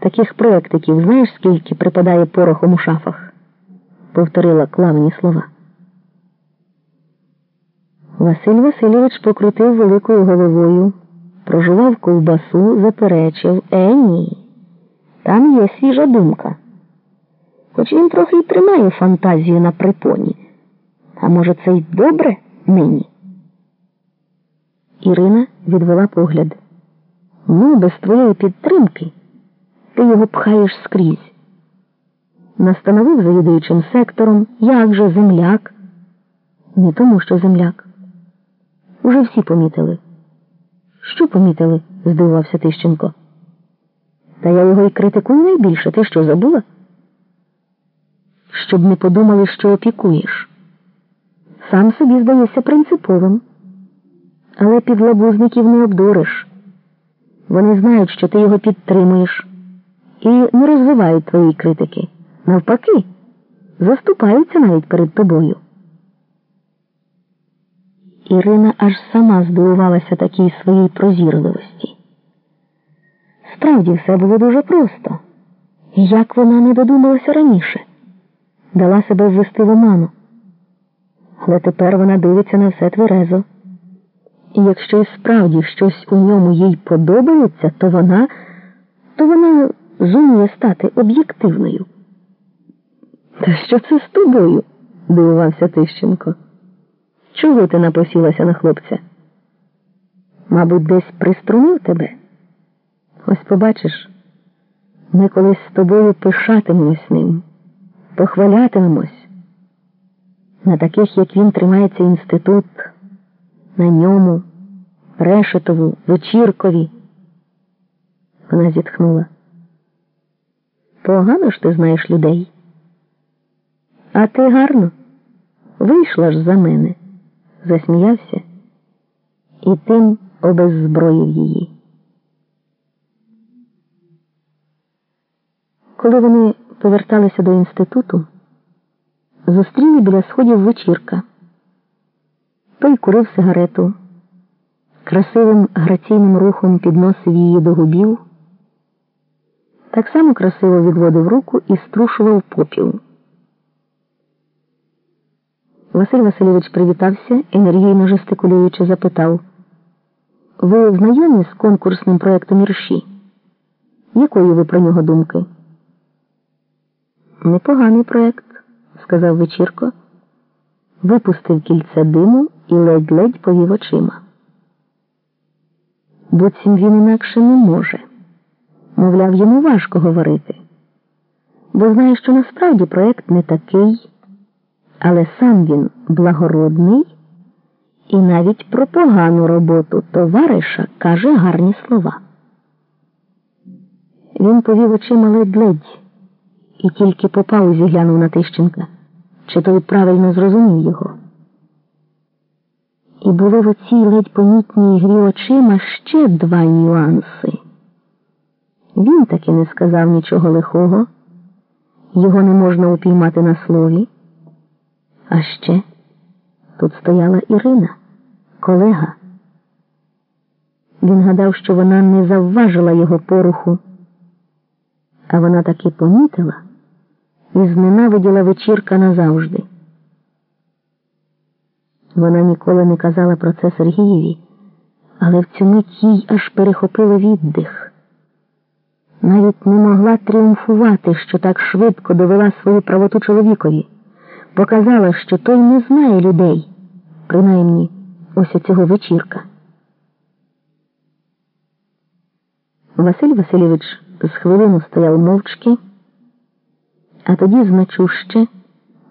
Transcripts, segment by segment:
Таких проектиків знаєш, скільки припадає порохом у шафах? повторила клавні слова. Василь Васильович покрутив великою головою, прожував ковбасу, заперечив Е, ні. Там є свіжа думка. Хоч він трохи й тримає фантазію на припоні. А може, це й добре нині? Ірина відвела погляд. Ну, без твоєї підтримки ти його пхаєш скрізь. Настановив завідуючим сектором, як же земляк. Не тому, що земляк. Уже всі помітили. Що помітили? здивувався Тищенко. Та я його й критикую найбільше. Ти що забула? Щоб не подумали, що опікуєш. Сам собі здається принциповим. Але підлабузників не обдуриш. Вони знають, що ти його підтримуєш, і не розвивають твої критики. Навпаки, заступаються навіть перед тобою. Ірина аж сама здивувалася такій своїй прозірливості. Справді все було дуже просто. Як вона не додумалася раніше, дала себе ввести в оману. Але тепер вона дивиться на все тверезо. І якщо справді щось у ньому їй подобається, то вона, то вона зуміє стати об'єктивною. Та що це з тобою? дивувався Тищенко. Чого ти напосілася на хлопця? Мабуть, десь приструнив тебе? Ось побачиш, ми колись з тобою пишатимемось ним, похвалятимемось. На таких, як він, тримається інститут, на ньому, решетову, вечіркові. Вона зітхнула. Погано ж ти знаєш людей. А ти гарно вийшла ж за мене засміявся і тим обеззброїв її. Коли вони поверталися до інституту, зустріли біля сходів вечірка. Той курив сигарету, красивим граційним рухом підносив її до губів, так само красиво відводив руку і струшував попіл. Василь Васильович привітався, енергійно жестикулюючи, запитав Ви знайомі з конкурсним проєктом Ірші? Якої ви про нього думки? Непоганий проєкт, сказав вечірко, випустив кільце диму і ледь-ледь повів очима. Буцім він інакше не може. Мовляв, йому важко говорити, бо знає, що насправді проєкт не такий але сам він благородний і навіть про погану роботу товариша каже гарні слова. Він повів очима ледь-ледь і тільки по паузі глянув на Тищенка, чи той правильно зрозумів його. І було в оцій ледь помітній грі очима ще два нюанси. Він таки не сказав нічого лихого, його не можна упіймати на слові. А ще тут стояла Ірина, колега. Він гадав, що вона не завважила його поруху, а вона таки помітила і зненавиділа вечірка назавжди. Вона ніколи не казала про це Сергієві, але в цю мить їй аж перехопило віддих. Навіть не могла тріумфувати, що так швидко довела свою правоту чоловікові показала, що той не знає людей, принаймні ось цього вечірка. Василь Васильович з хвилину стояв мовчки, а тоді значуще,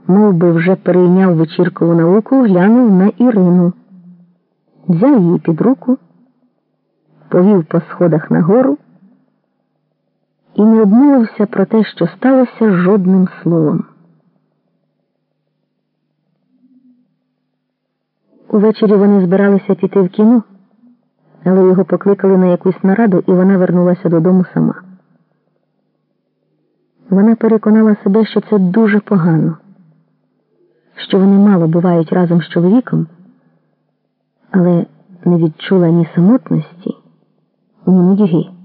мов би вже перейняв вечіркову науку, глянув на Ірину, взяв її під руку, повів по сходах нагору і не обмовився про те, що сталося жодним словом. Увечері вони збиралися піти в кіно, але його покликали на якусь нараду, і вона вернулася додому сама. Вона переконала себе, що це дуже погано, що вони мало бувають разом з чоловіком, але не відчула ні самотності, ні нудьги.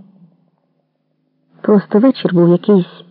Просто вечір був якийсь